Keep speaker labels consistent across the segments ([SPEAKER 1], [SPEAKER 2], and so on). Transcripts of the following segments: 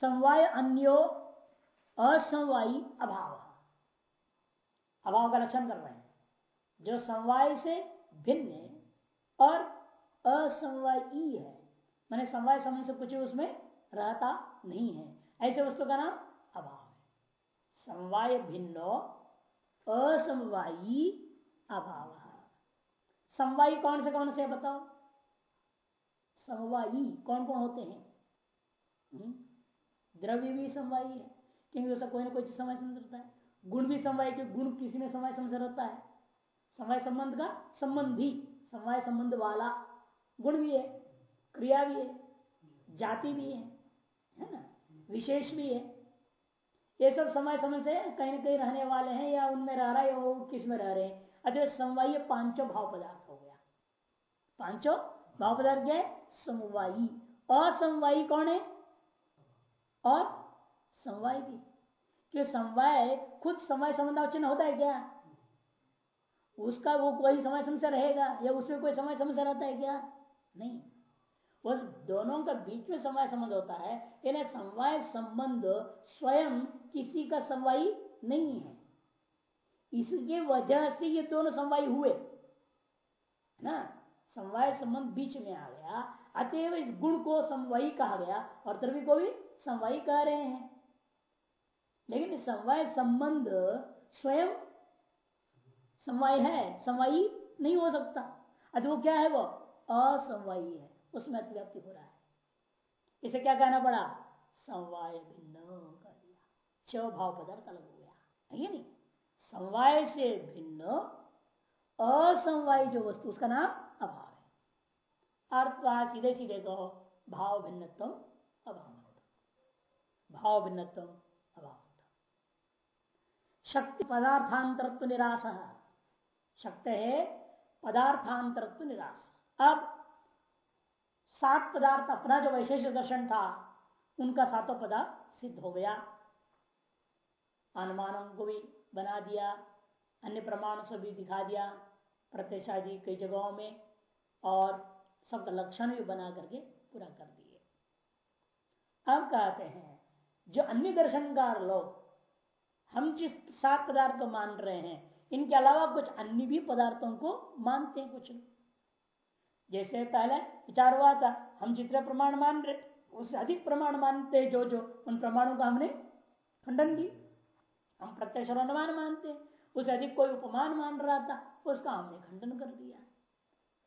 [SPEAKER 1] समवाय अन्यो असमवायी अभाव। अभाव का लक्षण कर रहे हैं। जो समवाय से भिन्न है और असमवायी है, मैंने समवाय समय से कुछ उसमें रहता नहीं है। ऐसे वस्तु का नाम अभाव है। समवाय भिन्नो, असमवायी अभाव। समवायी कौन से कौन से बताओ? समवायी कौन कौन होते हैं? हम्म? द्रव्य भी समवायी है, क्योंकि उसका कोई ना कोई समय समझ रहता है। गुण भी समवाय, क्योंकि गुण किसी में समय समझ रहता है। समय संबंध का संबंधी समय संबंध वाला गुण भी है, क्रिया भी है, जाति भी है है ना? विशेष भी है। ये सब समय समय से कहीं ना कहीं रहने वाले हैं, या उनमें रह रहा है वो किसमें रह रहे हैं। अतः समवाय पाँचों भाव पदार्थ हो गया। पाँचों भाव पदार्थ क्या है? समवायी। और समवायी कौन है? और समवाय भी। क्यों समवाय खुद समय संबंधावचन होता है क्या? उसका वो कोई समय समस्या रहेगा या उसमें कोई समय समस्या रहता है क्या? नहीं। वो दोनों का बीच में समय संबंध होता है, यानी समवाय संबंध स्वयं किसी का समवायी नहीं है। इसके वजह से ये दोनों समवाय हुए ना? समवाय संबंध बीच में आ गया, अतएव इस गुण को समवायी कहा गया, और द्रव्य को भी समवायी कह रहे हैं। लेकिन समवाय संबंध स्वयं समवाय है, समवायी नहीं हो सकता। अतः वो क्या है वो? असमवायी है, उसमें अतिव्याप्ति हो रहा है। इसे क्या कहना पड़ा? समवाय भिन्न कर दिया। छ भाव पदार्थ अलग हो गया। है नहीं? समवाय से भिन्न, असमवाय जो वस्तु, उसका नाम अभाव है। अर्थ सीधे सीधे कहो, भाव भिन्नत्व अभाव। भाव भिन्नत्व अभाव शक्ति पदार्थांतरत्व निराश। शक्ति है पदार्थांतरत्व निराश। अब सात पदार्थ, अपना जो वैशेष दर्शन था, उनका सातों पदार्थ सिद्ध हो गया। अनुमानों को भी बना दिया, अन्य प्रमाण से भी दिखा दिया, प्रत्यक्षादि कई जगहों में, और सबका लक्षण भी बना करके पूरा कर दिए। अब कहते हैं जो अन्य दर्शनकार लोग हम जिस सात पदार्थ को मान रहे हैं, इनके अलावा कुछ अन्य भी पदार्थों को मानते हैं कुछ जैसे पहले विचार हुआ था, हम जितने प्रमाण मान रहे उससे अधिक प्रमाण मानते जो जो, उन प्रमाणों का हमने खंडन किया। हम प्रत्यक्ष अनुमान मानते हैं, उसे अधिक कोई उपमान मान रहा था, उसका हमने खंडन कर दिया।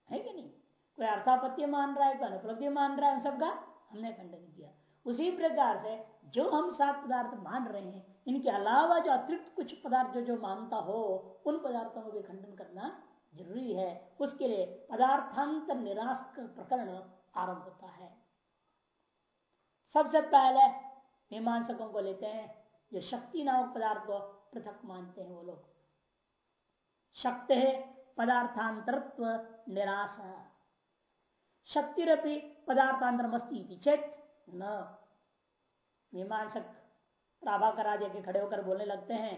[SPEAKER 1] है कि नहीं? कोई अर्थापत्य मान रहा है, कोई अनुपलब्धि मान रहा है सबका हमने खंडन किया। उसी प्रकार से जो हम सात पदार्थ मान रहे हैं, इनके अलावा जो अतिरिक्त कुछ पदार्थ जो जो मानता हो, उन पदार्थों को भी खंडन करना ज़रूरी है। उसके लिए पदार्थांतर निराश प्रकरण आरंभ होता है। सबसे पहले मीमांसकों को लेते हैं, जो शक्ति नामक पदार्थ को पृथक मानते हैं वो लोग। शक्ति है पदार्थांतरत्व निराश। शक्तिरपि पदार्थांतर मस्ती चेत न। मीमांसक प्राभाकर आदि के खड़े होकर बोलने लगते हैं,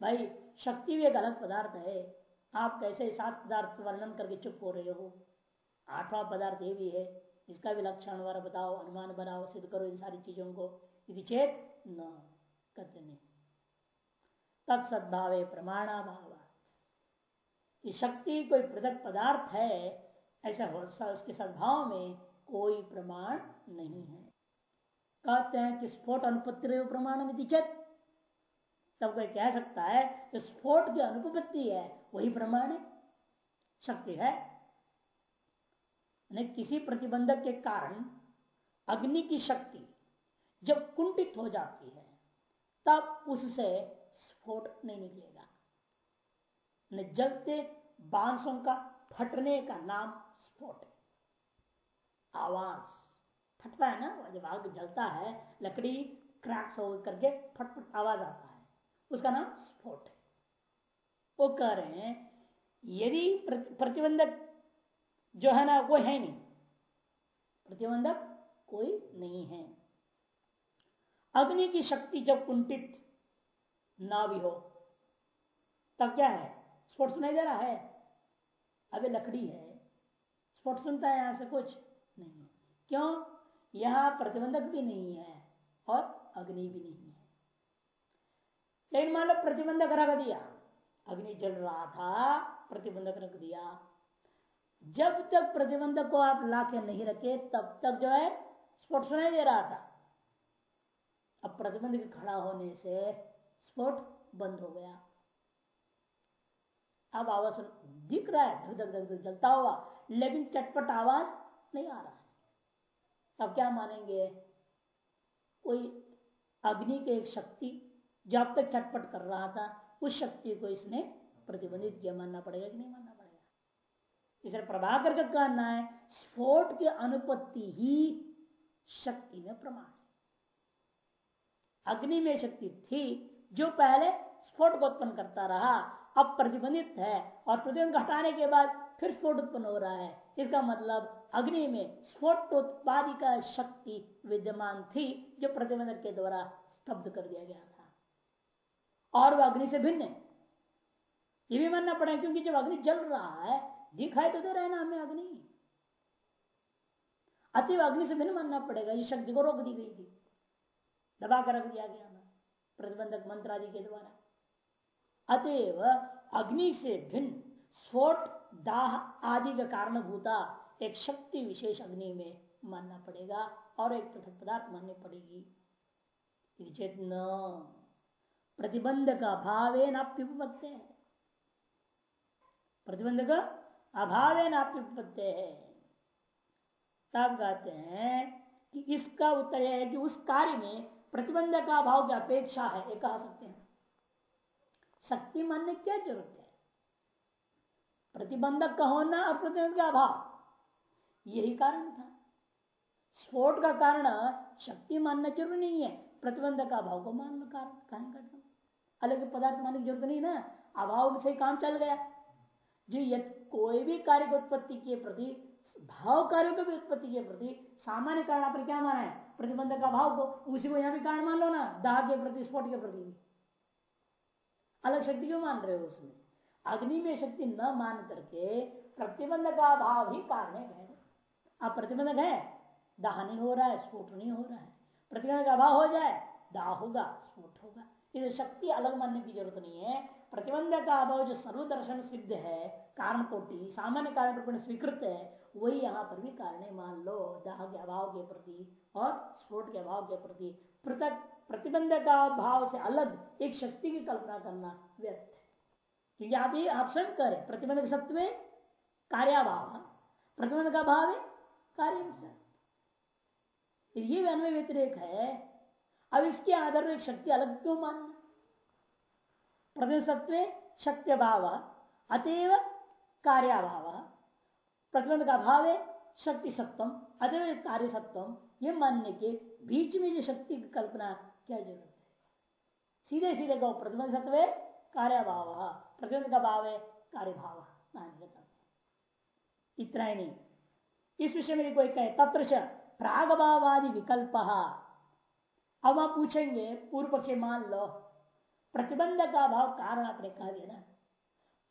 [SPEAKER 1] भाई, शक्ति भी एक अलग पदार्थ है। आप कैसे सात पदार्थ वर्णन करके चुप हो रहे हो? आठवां पदार्थ ये भी है, इसका भी लक्षण वाला बताओ, अनुमान बनाओ, सिद्ध करो इन सारी चीज़ों को। यदि न कहते नहीं तत्सद्भावे प्रमाणाभाव शक्ति कोई पृथक पदार्थ है, ऐसा उसके सद्भाव में कोई प्रमाण नहीं है। कहते हैं कि स्फोट अनुपत्ति प्रमाण चेत। तब कोई कह सकता है कि स्फोट की अनुपत्ति है, वही प्रमाण है, शक्ति है। किसी प्रतिबंधक के कारण अग्नि की शक्ति जब कुंठित हो जाती है, तब उससे स्फोट नहीं निकलेगा। न जलते बांसों का फटने का नाम स्फोट आवाज़। फटता है ना, जब आग जलता है, लकड़ी क्रैक्स हो करके फटफट आवाज़ आता है। उसका नाम स्फोट है। वो कह रहे हैं, यदि प्रतिबंधक जो है ना, वो है नहीं। प्रतिबंधक कोई नहीं है। अग्नि की शक्ति जब कुंठित ना भी हो, तब क्या है? स्फोट सुनाई दे रहा है। अभी लकड़ी है। स्फोट सुनता है यहाँ से कुछ नहीं। क्यों? यहाँ प्रतिबंधक भी नहीं है और अग्नि भी नहीं है। लेकिन मान लो प्रतिबंधक रख दिया, अग्नि जल रहा था, प्रतिबंधक रख दिया। जब तक प्रतिबंधक को आप ला के नहीं रखे, तब तक जो है स्फोट सुनाई दे रहा था। अब प्रतिबंध के खड़ा होने से स्फोट बंद हो गया। अब आवाज़ दिख रहा है धक धक धक जलता हुआ, लेकिन चटपट आवाज़ नहीं आ रहा है। तब क्या मानेंगे? कोई अग्नि के एक शक्ति जो अब तक चटपट कर रहा था, उस शक्ति को इसने प्रतिबंधित किया। मानना पड़ेगा कि नहीं मानना पड़ेगा? इसे प्रभाकर का कहना है, स्फोट की अनुपत्ति ही शक्ति में प्रमाण अग्नि में शक्ति थी, जो पहले स्फोट को उत्पन्न करता रहा, अब प्रतिबंधित है और प्रतिबंध हटाने के बाद फिर स्फोट उत्पन्न हो रहा है। इसका मतलब अग्नि में स्फोटोत्पादी का शक्ति विद्यमान थी, जो प्रतिबंधक के द्वारा स्तब्ध कर दिया गया था। और वह अग्नि से भिन्न है। ये भी मानना पड़ेगा, क्योंकि जब अग्नि जल रहा है, दिखाई तो दे रहा ना हमें अग्नि। अति अग्नि से भिन्न मानना पड़ेगा, ये शक्ति को रोक दी गई थी। दबा कर रख दिया गया प्रतिबंधक मंत्र आदि के द्वारा। अतएव अग्नि से भिन्न स्फोट, दाह आदि का कारण भूता एक शक्ति विशेष अग्नि में मानना पड़ेगा और एक पृथक पदार्थ माननी पड़ेगी। चेत न प्रतिबंध का अभाव नाप्युपत्य है। प्रतिबंध का अभाव नाप्युपत्य है। तब कहते हैं कि इसका उत्तर यह है कि उस कार्य में प्रतिबंध का अभाव की अपेक्षा है, ये कह सकते हैं। शक्ति मानने क्या ज़रूरत है? प्रतिबंधक का होना और प्रतिबंध का अभाव। यही कारण था। स्फोट का कारण शक्ति मानना ज़रूरी नहीं है। प्रतिबंध का अभाव को मान लो कारण कारण करता अलग पदार्थ मानने की ज़रूरत नहीं ना। अभाव से काम चल गया। जो कोई भी कार्य की उत्पत्ति के प्रति, भाव कार्यों की भी उत्पत्ति के प्रति सामान्य कारण आपने क्या माना है? प्रतिबंध का भाव को, उसी को यहाँ भी कारण मान लो ना। दाह के प्रति, स्फोट के प्रति अलग शक्ति क्यों मान रहे हो उसमें? अग्नि में शक्ति न मान करके प्रतिबंध का भाव ही कारण है। अब प्रतिबंधक है दाह नहीं हो रहा है, स्फोट नहीं हो रहा है। प्रतिबंध का अभाव हो जाए, दाह होगा, स्फोट होगा। इसे शक्ति अलग मानने की ज़रूरत नहीं है। प्रतिबंध का अभाव जो सर्वदर्शन सिद्ध है, कारण कोटि, सामान्य कारण रूप में स्वीकृत है, वही यहाँ पर भी कारण मान लो, दाह के अभाव के प्रति और स्फोट के अभाव के प्रति पृथक प्रतिबंध का भाव से अलग एक शक्ति की कल्पना करना व्यर्थ है। क्योंकि आप ये आप करें प्रतिबंध सत्व कार्याभाव। प्रतिबंध का भाव है कार्य ये अन्वय व्यतिरेक है, अब इसके आधार में शक्ति अलग क्यों मानना? प्रतिबंध सत्व शक्ति भाव अतएव कार्याभाव। प्रतिबंध का भाव है शक्ति सत्वम, अतएव कार्य सत्वम। ये मानने के बीच में जो शक्ति की कल्पना क्या ज़रूरत है? सीधे सीधे कहो प्रतिबंध सत्व कार्याभाव। प्रतिबंध का भाव है कार्य भाव इतना ही नहीं। इस विषय में कोई कहे तत्र प्रागभावादि विकल्प अब आप पूछेंगे, पूर्व पक्ष मान लो, प्रतिबंध का अभाव कारण आपने कह दिया ना।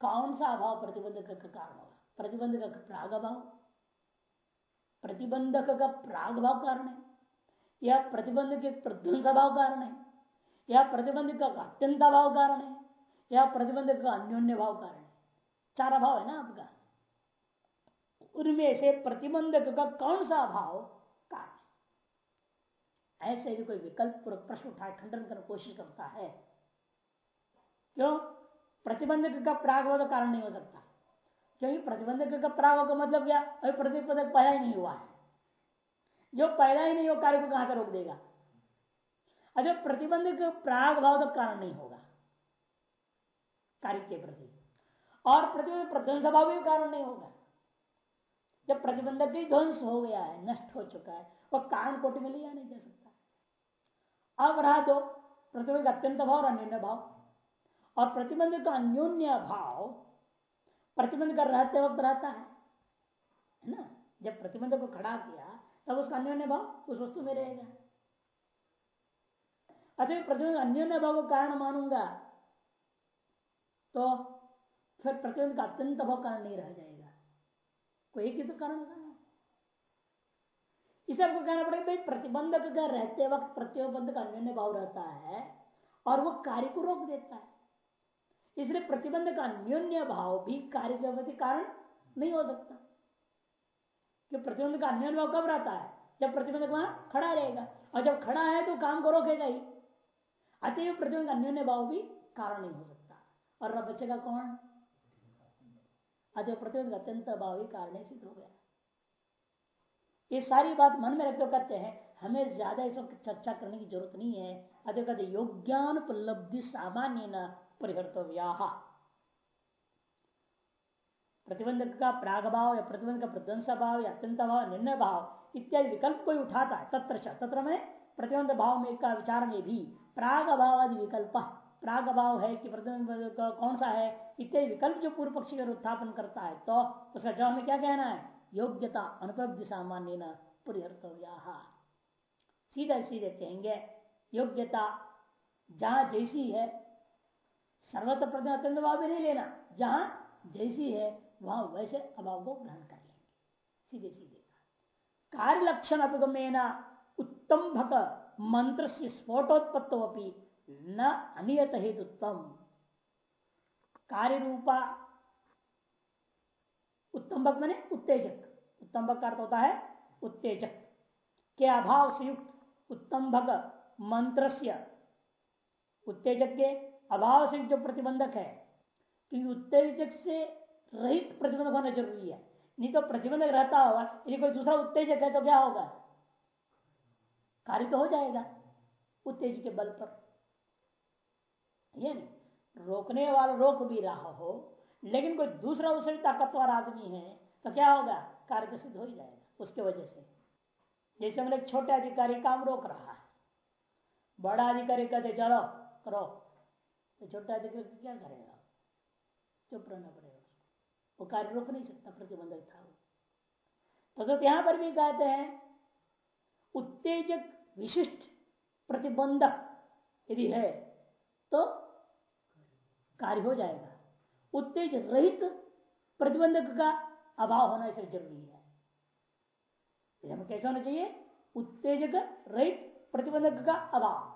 [SPEAKER 1] कौन सा अभाव प्रतिबंधक का कारण होगा? प्रतिबंधक का प्राग अभाव प्रतिबंधक का प्राग भाव कारण है? या प्रतिबंध के प्रध्वंस भाव कारण है? या प्रतिबंध का अत्यंत अभाव कारण है? या प्रतिबंधक का अन्योन्य भाव कारण है? चार अभाव है ना आपका। उनमें से प्रतिबंधक का कौन सा अभाव? कारण ऐसे यदि कोई विकल्प प्रश्न उठा खंडन करने कोशिश करता है। क्यों? प्रतिबंधक का प्राग तो कारण नहीं हो सकता। क्योंकि प्रतिबंधक का प्राग का मतलब क्या? अभी प्रतिबंधक पैदा ही नहीं हुआ है। जो पैदा ही नहीं हो, कार्य को कहाँ से रोक देगा? अच्छा प्रतिबंधक प्राग भाव तो कारण नहीं होगा। कार्य के प्रति। और प्रतिबंध प्रध्वंस भाव भी कारण नहीं होगा। जब प्रतिबंधक ही ध्वंस हो गया है, नष्ट हो चुका है वह कारण कोटि में लिया नहीं जा सकता। अब रहा दो प्रतिबंध अत्यंत भाव और अन्य भाव। और प्रतिबंध का अन्योन्य भाव प्रतिबंध कर रहते वक्त रहता है है ना? जब प्रतिबंध को खड़ा किया, तब उसका अन्योन्य भाव उस वस्तु में रहेगा। अतः प्रतिबंध अन्योन्य भाव को कारण मानूँगा तो फिर प्रतिबंध का अत्यंत भाव कारण नहीं रह जाएगा। एक ही तो कारण इसे आपको कहना पड़ेगा, भाई, प्रतिबंधक का रहते वक्त प्रतिबंध का अन्य भाव रहता है और वो कार्य को रोक देता है। इसलिए प्रतिबंध का न्यून्य भाव भी कार्य के अवधि कारण नहीं हो सकता। कि प्रतिबंध का अन्य भाव कब रहता है? जब प्रतिबंधक वहाँ खड़ा रहेगा और जब खड़ा है तो काम को रोकेगा ही। अतएव प्रतिबंध का अन्य भाव भी कारण नहीं हो सकता। और बचेगा कौन? अतः प्रतिबंध अत्यंत भाव ही कारण सिद्ध हो गया। ये सारी बात मन में रखते कहते हैं, हमें ज़्यादा इस वक्त चर्चा करने की ज़रूरत नहीं है। अतः कहते योग्यान उपलब्धि सामान्य न परिहर्तव्या। प्रतिबंध का प्राग भाव या प्रतिबंध का प्रध्वंस भाव या अत्यंत भाव निर्णय भाव इत्यादि विकल्प कोई उठाता है, तत्र तत्र में प्रतिबंध भाव में का विचार में भी प्राग भाव आदि विकल्प प्राग अभाव है कि प्रतिबंध कौन सा है? इत्यादि विकल्प जो पूर्व पक्षी का उत्थापन करता है तो उसका जवाब में क्या कहना है? योग्यता अनुपलब्धि सामान्य न परिहर्तव्या। सीधे सीधे कहेंगे, योग्यता जहाँ जैसी है, सर्वत्र अत्यंत भाव भी नहीं लेना, जहाँ जैसी है, वहाँ वैसे अभाव को ग्रहण कर लेंगे। सीधे सीधे। कार्य लक्षण अभिगमेन उत्तम भक मंत्र से स्फोटोत्पत्तो न अनियत हेतुत्तम कार्य रूपा उत्तम भक्त मैंने उत्तेजक। उत्तम भक्त अर्थ होता है उत्तेजक। के अभाव से युक्त उत्तम भग मंत्र उत्तेजक के अभाव से जो प्रतिबंधक है क्योंकि उत्तेजक से रहित प्रतिबंधक होना ज़रूरी है। नहीं तो प्रतिबंधक रहता होगा, यदि कोई दूसरा उत्तेजक है तो क्या होगा? कार्य तो हो जाएगा, उत्तेज के बल पर। ये नहीं रोकने वाला रोक भी रहा हो लेकिन कोई दूसरा उससे ताकतवर आदमी है तो क्या होगा? कार्य तो सिद्ध हो ही जाएगा उसके वजह से। जैसे हम एक छोटे अधिकारी काम रोक रहा है। बड़ा अधिकारी कहते चलो करो। तो छोटा अधिकारी क्या करेगा? चुप रहना पड़ेगा उसको। वो कार्य रोक नहीं सकता प्रतिबंधक था तो, तो यहाँ पर भी कहते हैं उत्तेजक विशिष्ट प्रतिबंधक यदि है तो कार्य हो जाएगा। उत्तेज रहित प्रतिबंधक का अभाव होना इसे ज़रूरी है। हमें कैसा होना चाहिए? उत्तेजक रहित प्रतिबंधक का अभाव।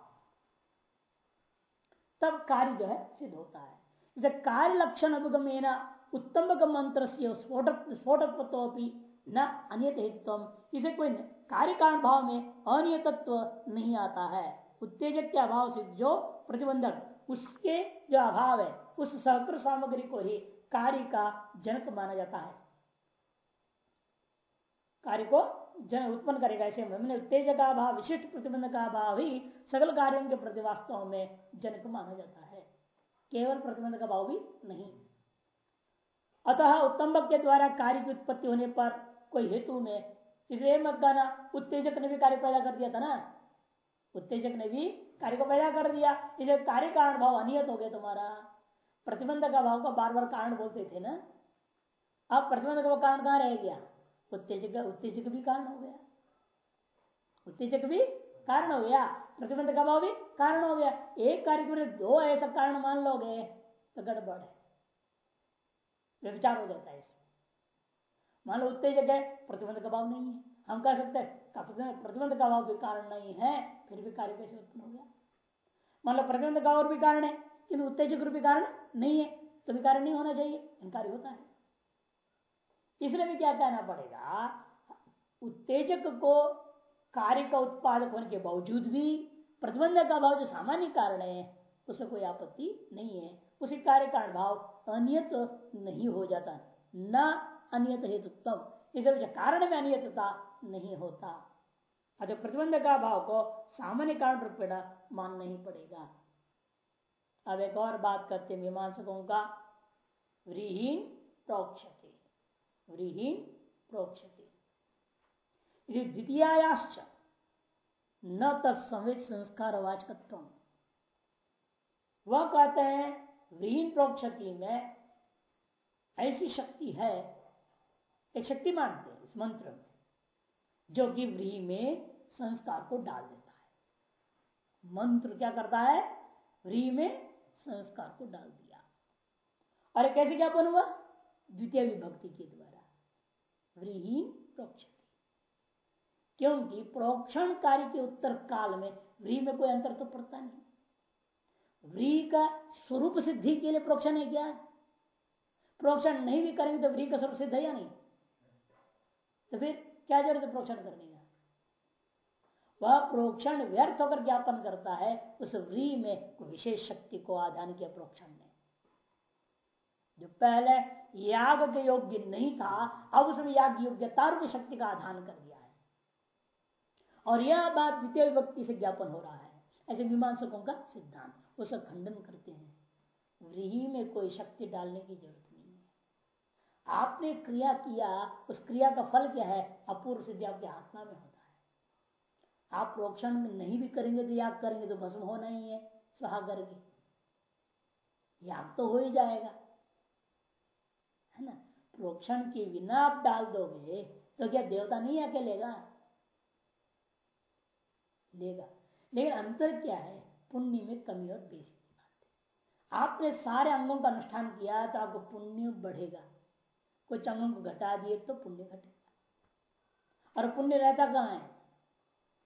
[SPEAKER 1] तब कार्य जो है, सिद्ध होता है। इसे कार्य लक्षण अभिगमेना उत्तम मंत्र से स्फोटक न अनियत हेतु इसे कोई कार्य कारण भाव में अनियतत्व नहीं आता है। उत्तेजक के अभाव से जो प्रतिबंधक उसके जो अभाव है, उस सहकृत सामग्री को ही कार्य का जनक माना जाता है। कार्य को जन उत्पन्न करेगा, ऐसे मैंने उत्तेजक का भाव विशिष्ट प्रतिबंध का अभाव ही सकल कार्यों के प्रति वास्तव में जनक माना जाता है। केवल प्रतिबंध का भाव भी नहीं। अतः उत्तम के द्वारा कार्य की उत्पत्ति होने पर कोई हेतु में, इसलिए मत कहना उत्तेजक ने भी कार्य पैदा कर दिया था ना? उत्तेजक ने भी कार्य को पैदा कर दिया। इसे कार्य कारण भाव अनियत हो गया तुम्हारा। प्रतिबंध का भाव का बार बार कारण बोलते थे ना? अब प्रतिबंध का कारण कहाँ रह गया? उत्तेजक उत्तेजक भी कारण हो गया। उत्तेजक भी कारण हो गया। प्रतिबंध का भाव भी कारण हो गया। एक कार्य के दो ऐसा कारण मान लोगे तो गड़बड़ है। विचार हो जाता है मान लो उत्तेजक है प्रतिबंध का भाव नहीं है। हम कह सकते हैं प्रतिबंध का भाव भी कारण नहीं है। फिर भी कार्य कैसे उत्पन्न हो गया? मान लो प्रतिबंध का और भी कारण है, किंतु उत्तेजक रूपी कारण नहीं है तो भी कारण नहीं होना चाहिए कार्य होता है। इसलिए भी क्या कहना पड़ेगा? उत्तेजक को कार्य का उत्पादक होने के बावजूद भी प्रतिबंध का भाव जो सामान्य कारण है, उसे कोई आपत्ति नहीं है। उसी कार्य का भाव अनियत नहीं हो जाता, न अनियत हेतु कारण में अनियतता नहीं होता। अतः प्रतिबंध का भाव को सामान्य कारण रूपेण मानना ही पड़ेगा अब एक और बात करते हैं मीमांसकों का व्रीहीन प्रोक्षति व्रीहीन प्रोक्षति द्वितीयाश्च न तत्संवित संस्कार वाचकत्व वह कहते हैं व्रीहीन प्रोक्षति में ऐसी शक्ति है एक शक्ति मानते हैं इस मंत्र में जो कि व्रीही में संस्कार को डाल देता है। मंत्र क्या करता है? व्रीही में संस्कार को डाल दिया। और कैसे ज्ञापन हुआ? द्वितीय विभक्ति के द्वारा। व्रीहीन प्रोक्षति। क्योंकि प्रोक्षण कार्य के उत्तर काल में व्री में कोई अंतर तो पड़ता नहीं। व्री का स्वरूप सिद्धि के लिए प्रोक्षण है क्या? प्रोक्षण नहीं भी करेंगे तो व्री का स्वरूप सिद्ध है या नहीं? तो फिर क्या ज़रूरत है प्रोक्षण करने का? वह प्रोक्षण व्यर्थ होकर ज्ञापन करता है, उस व्री में विशेष शक्ति को आधान किया प्रोक्षण ने। जो पहले याग के योग्य नहीं था, अब उसमें याग योग्यता रूप शक्ति का आधान कर दिया है। और यह बात द्वितीय व्यक्ति से ज्ञापन हो रहा है। ऐसे मीमांसकों का सिद्धांत उसका खंडन करते हैं। व्रीही में कोई शक्ति डालने की ज़रूरत आपने क्रिया किया, उस क्रिया का फल क्या है? अपूर्व सिद्धि आपके आत्मा में होता है। आप प्रोक्षण नहीं भी करेंगे तो याग करेंगे तो भस्म होना ही है, स्वाहा करके। याग तो हो ही जाएगा। है ना? प्रोक्षण के बिना आप डाल दोगे तो क्या देवता नहीं आके लेगा? लेगा। लेकिन अंतर क्या है? पुण्य में कमी और बेसी आपने सारे अंगों का अनुष्ठान किया तो आपको पुण्य बढ़ेगा। कुछ अंगों को घटा दिए तो पुण्य घटेगा। और पुण्य रहता कहाँ है?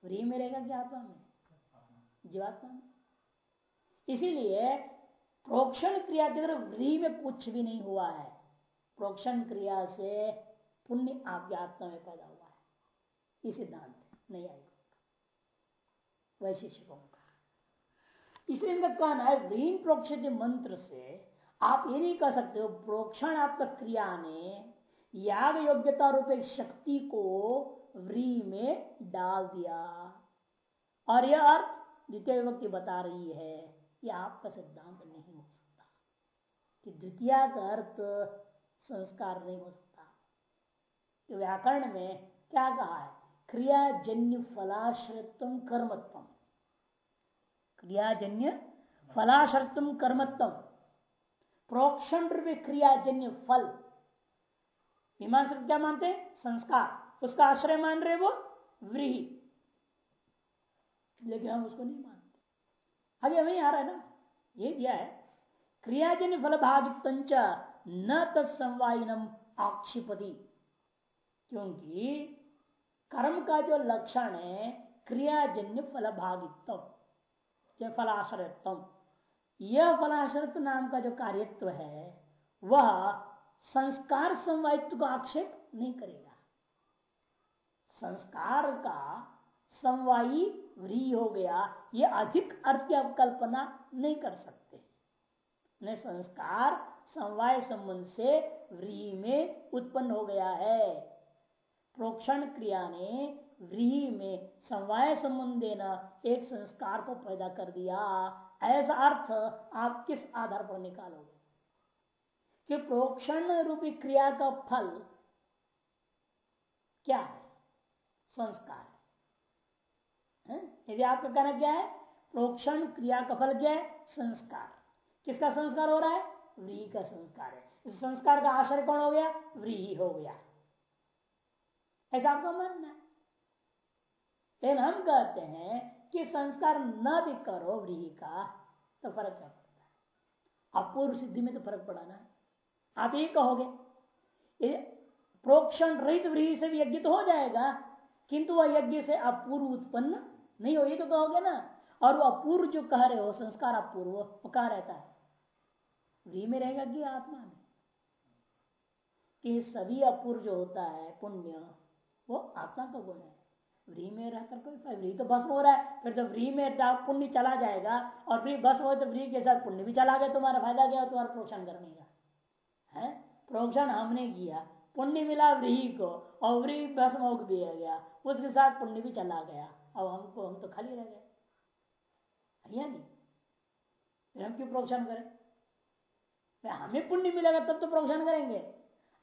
[SPEAKER 1] व्री में रहेगा क्या आत्मा में, जीवात्मा में। इसीलिए प्रोक्षण क्रिया की तरफ़ व्री में कुछ भी नहीं हुआ है। प्रोक्षण क्रिया से पुण्य आपके आत्मा में पैदा हुआ है। ये सिद्धांत नहीं आएगा वैशिष्यों का इसलिए इनका कहना है व्रीन प्रोक्षित मंत्र से आप ये नहीं कह सकते हो प्रोक्षण आपका क्रिया ने याग योग्यता रूपे शक्ति को व्री में डाल दिया। और यह अर्थ द्वितीय विभक्ति बता रही है यह आपका सिद्धांत नहीं हो सकता, कि द्वितीय का अर्थ संस्कार नहीं हो सकता। तो व्याकरण में क्या कहा है? क्रियाजन्य फलाश्रत्व कर्मत्व। क्रियाजन्य फलाश्रत्व कर्मत्व। प्रोक्षण क्रियाजन्य फल। मीमांस क्या मानते संस्कार। उसका आश्रय मान रहे वो व्रीही। लेकिन हम उसको नहीं मानते। आगे वही आ रहा है ना? ये दिया है, क्रियाजन्य फल भागित न तत्समवायनम आक्षिपति। क्योंकि कर्म का जो लक्षण है, क्रियाजन्य फल भागित्व फलाश्रयत्व यह फलाश्रयत्व नाम का जो कार्यत्व है, वह संस्कार समवायित्व को आक्षेप नहीं करेगा। संस्कार का समवायी व्री हो गया, ये अधिक अर्थ की कल्पना नहीं कर सकते। न संस्कार समवाय संबंध से व्रीही में उत्पन्न हो गया है। प्रोक्षण क्रिया ने व्रीही में समवाय संबंध देना एक संस्कार को पैदा कर दिया। ऐसा अर्थ आप किस आधार पर निकालोगे? कि प्रोक्षण रूपी क्रिया का फल क्या है? संस्कार यदि आपका कहना क्या है? प्रोक्षण क्रिया का फल क्या है? संस्कार। किसका संस्कार हो रहा है? व्रीही का संस्कार है। इस संस्कार का आश्रय कौन हो गया? व्रीही हो गया। ऐसा आपका मानना है। लेकिन हम कहते हैं कि संस्कार न भी करो व्रीही का तो फ़र्क क्या पड़ता है? अपूर्व सिद्धि में तो फ़र्क पड़ा ना आप ये कहोगे प्रोक्षण रहित व्रीही से भी यज्ञ तो हो जाएगा, किंतु वह यज्ञ से अपूर्व उत्पन्न नहीं हो, ये तो कहोगे ना। और वो अपूर्व जो कह रहे हो, संस्कार अपूर्व, वो कहा रहता है? व्री में रहेगा कि आत्मा में? कि सभी अपूर्व जो होता है, पुण्य, वो आत्मा का गुण है। व्री में रहकर कोई व्री तो भस्म हो रहा है। फिर तो व्री में पुण्य चला जाएगा और व्री भस्म हो तो व्री के साथ पुण्य भी चला गया, तुम्हारा फ़ायदा गया तुम्हारा प्रोक्षण करने का। है? प्रोक्षण हमने किया। पुण्य मिला व्रीही को और व्री भस्म हो दिया गया। उसके साथ पुण्य भी चला गया। अब हमको, हम तो खाली रह गए। फिर हम क्यों प्रोक्षण करें? हमें पुण्य मिलेगा, तब तो प्रोक्षण करेंगे।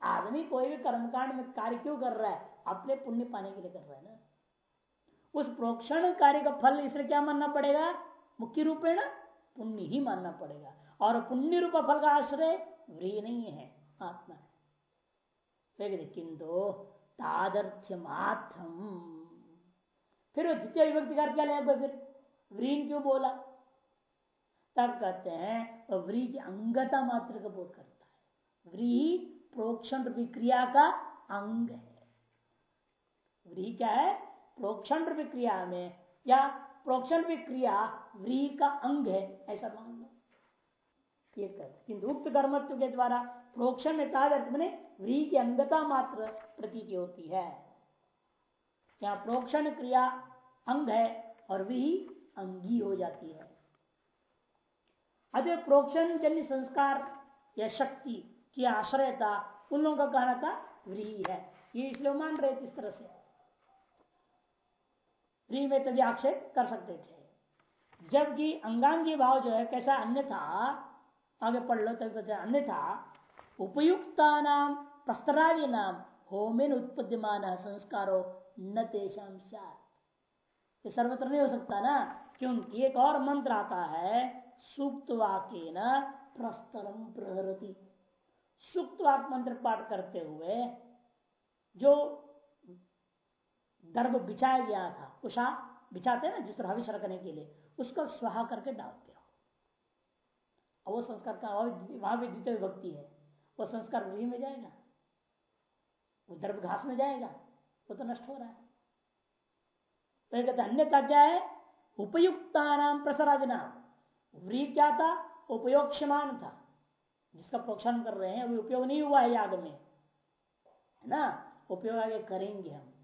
[SPEAKER 1] आदमी कोई भी कर्मकांड में कार्य क्यों कर रहा है? अपने पुण्य पाने के लिए कर रहा है ना। उस प्रोक्षण कार्य का फल इसलिए क्या मानना पड़ेगा? मुख्य रूपेण पुण्य ही मानना पड़ेगा। और पुण्य रूप फल का आश्रय व्री नहीं है, आत्मा है। किंतु तादर्थ्य मात्र फिर द्वितीय विभक्ति का क्या लेगा फिर? व्रीन क्यों बोला? तब कहते हैं व्री की अंगता मात्र का बोध करता है। व्री प्रोक्षण क्रिया का अंग है। व्री क्या है? प्रोक्षण क्रिया में, या प्रोक्षण क्रिया व्री का अंग है, ऐसा मान लो। ये किंतु उक्त कर्मत्व के द्वारा प्रोक्षण में तादर्थ मैंने व्री की अंगता मात्र प्रतीति होती है। यहाँ प्रोक्षण क्रिया अंग है और वही अंगी हो जाती है। प्रोक्षण जन्य संस्कार या शक्ति की आश्रयता, उन लोगों का कहना था व्रीही है। ये इसलिए मान रहे इस तरह से। व्री में तभी आक्षेप कर सकते थे। जबकि अंगांगी भाव जो है, कैसा अन्यथा आगे पढ़ लो, तभी पता अन्यथा उपयुक्ता नाम प्रस्तरादि नाम होमिन उत्पद्यमान संस्कारो न तेषाम ये सर्वत्र नहीं हो सकता ना? क्योंकि एक और मंत्र आता है, सूक्त वाक्य न प्रस्तरम प्रहरती। सूक्त वाक मंत्र पाठ करते हुए जो गर्भ बिछाया गया था, उषा बिछाते ना, जिस तरह हविष रखने के लिए, उसको स्वाहा करके डालते हो। वो संस्कार का वहाँ भी जितने भक्ति है, वो संस्कार वही में जाएगा। वो दर्भ घास में जाएगा, वो तो नष्ट हो रहा है। तो कहते क्या है? उपयुक्ता नाम प्रसराज नाम व्री क्या था? उपयोगमान था। जिसका प्रोक्षण कर रहे हैं, अभी उपयोग नहीं हुआ है याग में। है ना? उपयोग आगे करेंगे हम।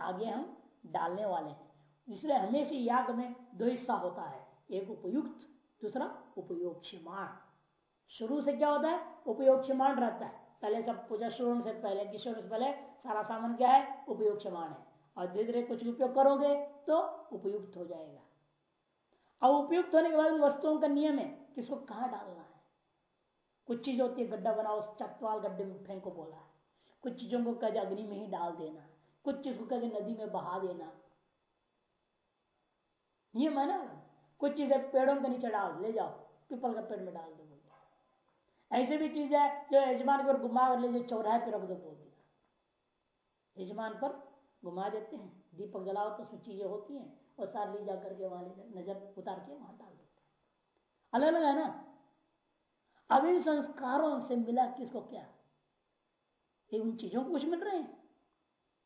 [SPEAKER 1] आगे हम डालने वाले हैं। इसलिए हमेशा याग में दो हिस्सा होता है। एक उपयुक्त, दूसरा उपयोगमान शुरू से क्या होता है? उपयोगमान रहता है। पहले सब पूजा शुरू से पहले किशोर से पहले? सारा सामान क्या है? उपयोगमान है। और धीरे धीरे कुछ उपयोग करोगे तो उपयुक्त हो जाएगा। अब उपयुक्त होने के बाद वस्तुओं का नियम है, किसको कहाँ डालना है? कुछ चीज़ होती है, गड्ढा बनाओ, चकवाल गड्ढे में फेंको बोला है। कुछ चीज़ों को कह अग्नि में ही डाल देना। कुछ चीज़ को कह नदी में बहा देना। नियम है ना कुछ चीज़ें पेड़ों के नीचे डाल, ले जाओ, पीपल का पेड़ में डाल दो ऐसे भी चीज़ है जो यजमान पर घुमा कर ले चौराहे पर रख दो बोल दिया यजमान पर घुमा देते हैं, दीपक जलाओ तो उसमें चीज़ें होती हैं, और सार ली जा करके वहाँ ले नज़र उतार के वहाँ डाल देते हैं। अलग अलग है ना? अब इन संस्कारों से मिला किसको क्या? ये उन चीज़ों को कुछ मिल रहे हैं।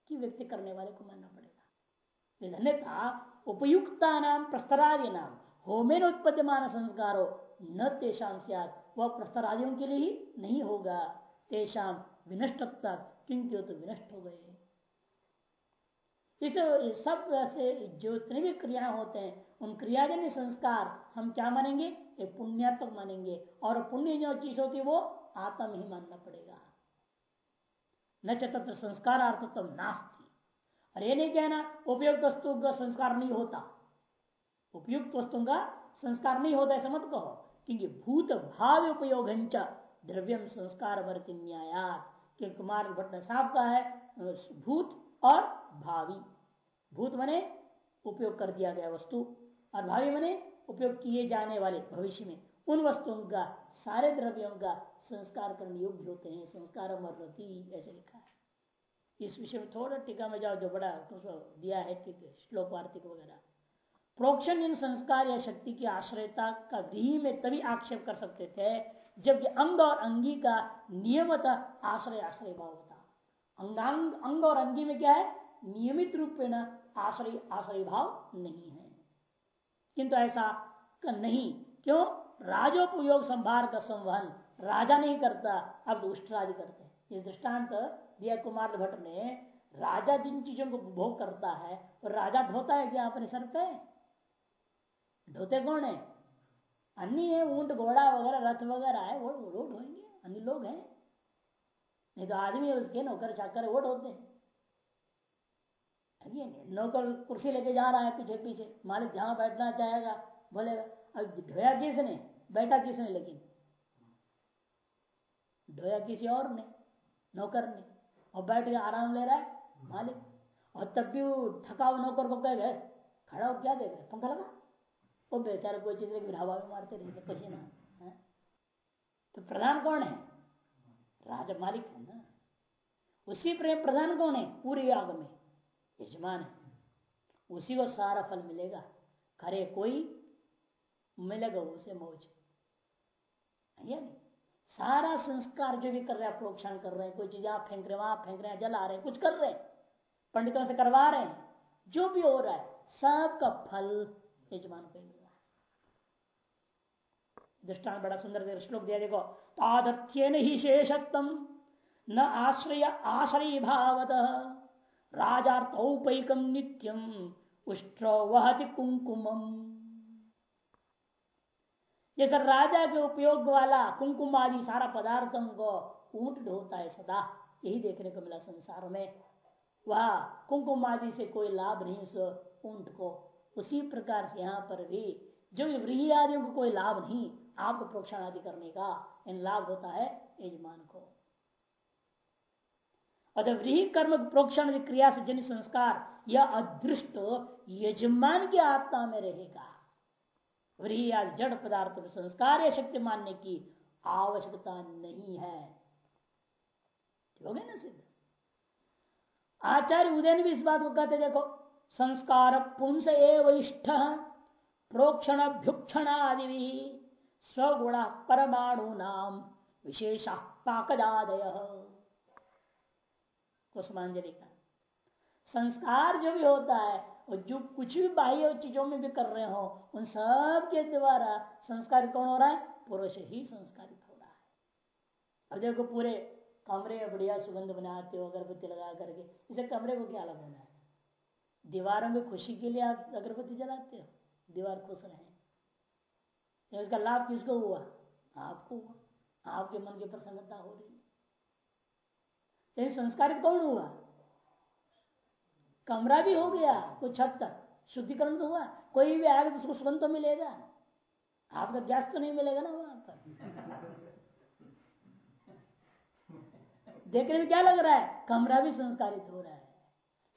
[SPEAKER 1] कि व्यक्ति करने वाले को मानना पड़ेगा। अन्यथा उपयुक्ता नाम प्रस्तरादि नाम होमेन उत्पद्यमान संस्कारो, न तेषाम सियात, वह प्रस्तर आदियों के लिए ही नहीं होगा। तेषाम विनष्टता क्योंकि तो विनष्ट हो गए। इस सबसे जो जितने भी क्रिया होते हैं, उन क्रियाजन्य संस्कार हम क्या मानेंगे? एक पुण्यात्मक मानेंगे। और पुण्य जो चीज़ होती है, वो आत्म ही मानना पड़ेगा। न चतत्र संस्कार अर्थत्व नास्ती। अरे नहीं कहना उपयुक्त वस्तु का संस्कार नहीं होता। उपयुक्त वस्तु का संस्कार नहीं होता, ऐसा मत कहो। क्योंकि भूत भाव उपयोग द्रव्यम संस्कार वर्ति न्यायात। कुमार भट्ट साफ़ कहा है, भूत और भावी। भूत मने उपयोग कर दिया गया वस्तु, और भावी मने उपयोग किए जाने वाले भविष्य में। उन वस्तुओं का सारे द्रव्यों का संस्कार करने योग्य होते हैं, संस्कार मरती ऐसे लिखा है। इस विषय में थोड़ा टीका में जाओ, जो बड़ा दिया है ठीक श्लोक वार्तिक वगैरह। प्रोक्षण इन संस्कार या शक्ति की आश्रयता का व्रीही में तभी आक्षेप कर सकते थे जबकि अंग और अंगी का नियमत आश्रय आश्रय भाव होता। अंगांग, अंग और अंगी में क्या है? नियमित रूप में आश्रय आश्रय भाव नहीं है। किंतु ऐसा नहीं। क्यों? राजोपयोग संभार का संवहन। राजा नहीं करता, अब दुष्ट राज करते इस दृष्टांत दिया कुमार भट्ट ने राजा जिन चीज़ों को भोग करता है राजा ढोता है क्या अपने सर पे? ढोते कौन है? अन्य है, ऊँट, घोड़ा वगैरह, रथ वगैरह है, वो वो ढोएँगे अन्य लोग हैं। नहीं तो आदमी उसके नौकर चाकर, वो ढोते हैं। नौकर कुर्सी लेके जा रहा है पीछे पीछे मालिक जहाँ बैठना चाहेगा बोलेगा अब ढोया किसने? बैठा किसने लेकिन? ढोया किसी और ने, नौकर ने। और बैठ के आराम ले रहा है, मालिक। और तब भी वो थका हुआ नौकर को कह गए खड़ा हो, क्या देख रहे पंखा लगा? वो बेचारे कोई चीज़ लेकिन हवा में मारते रहते, पसीना। है? तो प्रधान कौन है? राजा मालिक है ना। उसी प्रेम प्रधान कौन है? पूरी आग में। यजमान है। उसी को सारा फल मिलेगा। करे कोई मिलेगा उसे मौज। नहीं? सारा संस्कार जो भी कर रहे हैं प्रोक्षण कर रहे हैं, कोई चीज़ आप फेंक रहे वहाँ फेंक रहे हैं, जला रहे हैं, कुछ कर रहे हैं, पंडितों से करवा रहे हैं, जो भी हो रहा है, सबका फल यजमान को मिल रहा है। दृष्टान बड़ा सुंदर श्लोक दिया, देखो तादत्य ही शेषत्म न आश्रय आश्रय भावत राजार्थौपैकम नित्यम उष्ट्र वहति कुंकुमम जैसे राजा के उपयोग वाला कुंकुम आदि सारा पदार्थों को ऊँट ढोता है सदा। यही देखने को मिला संसार में। वह कुंकुम आदि से कोई लाभ नहीं ऊँट को। उसी प्रकार से यहाँ पर भी जो व्रीही आदि को कोई लाभ नहीं आपको प्रोक्षण आदि करने का इन लाभ होता है यजमान को। अतः व्रीही कर्म प्रोक्षण क्रिया से जन संस्कार, यह अदृष्ट यजमान की आत्मा में रहेगा। आदि जड़ पदार्थ में संस्कार या शक्ति मानने की आवश्यकता नहीं है। ना सिद्ध? आचार्य उदयन भी इस बात को कहते देखो, संस्कार पुंस एवं इष्ट प्रोक्षण भ्युक्षण आदि भी स्वगुण परमाणु नाम विशेष पाकदादय कुसमांजलि का संस्कार जो भी होता है और जो कुछ भी बाह्य चीज़ों में भी कर रहे हो, उन सब के द्वारा संस्कार कौन हो रहा है? पुरुष ही संस्कारित हो रहा है। अब देखो पूरे कमरे में बढ़िया सुगंध बनाते हो, अगरबत्ती लगा करके। इसे कमरे को क्या लगाना है? दीवारों में खुशी के लिए आप अगरबत्ती जलाते हो। दीवार खुश रहे। इसका लाभ किसको हुआ? आपको हुआ। आपके मन की प्रसन्नता हो रही लेकिन संस्कारित कौन हुआ? कमरा भी हो गया कुछ हद तक। शुद्धिकरण तो हुआ। कोई भी आएगा तो उसको सुगंध तो मिलेगा। आपका गैस तो नहीं मिलेगा ना वहाँ पर। देखने में क्या लग रहा है? कमरा भी संस्कारित हो रहा है।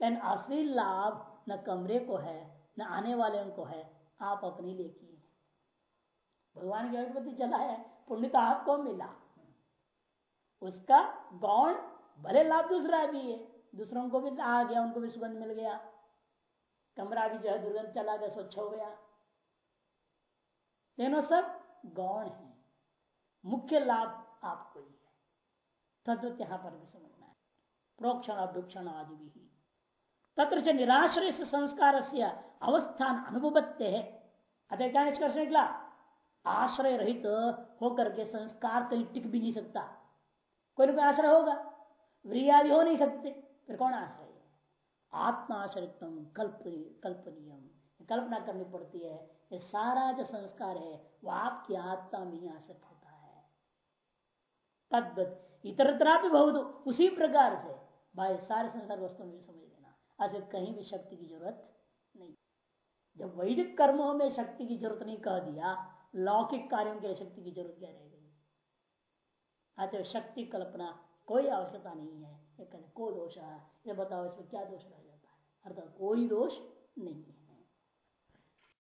[SPEAKER 1] लेकिन असली लाभ न कमरे को है, न आने वाले को है। आप अपने लिए किए भगवान की अगरबत्ती चला है पुण्य तो आपको मिला। उसका गौण भले लाभ दूसरा भी है। दूसरों को भी आ गया, उनको भी सुगंध मिल गया। कमरा भी जो है दुर्गंध चला गया, स्वच्छ हो गया। लेकिन सब गौण है। मुख्य लाभ आपको ही है। तद्वत यहाँ पर भी समझना है। प्रोक्षण अभ्युक्षण आदि भी तत्र से निराश्रय से संस्कार से अवस्थान अनुभवत्य है। अतः क्या निष्कर्ष निकला? आश्रय रहित होकर के संस्कार कहीं टिक भी नहीं सकता। कोई ना कोई आश्रय होगा। व्रिया भी हो नहीं सकते। फिर कौन आश्रय है आत्माश्रितम कल्पनीय कल्पनीय कल्पना करनी पड़ती है ये सारा जो संस्कार है वो आपकी आत्मा में ही आश्रित होता है तद्वत इतरत्रा भी बहुत उसी प्रकार से भाई सारे संसार वस्तु में समझ लेना ऐसे कहीं भी शक्ति की ज़रूरत नहीं जब वैदिक कर्मों में शक्ति की ज़रूरत नहीं कह दिया लौकिक कार्यों के लिए शक्ति की ज़रूरत क्या रह गई अतः शक्ति कल्पना कोई आवश्यकता नहीं है ये कहते को दोष है? ये बताओ इसमें क्या दोष रह जाता है? अर्थात कोई दोष नहीं है।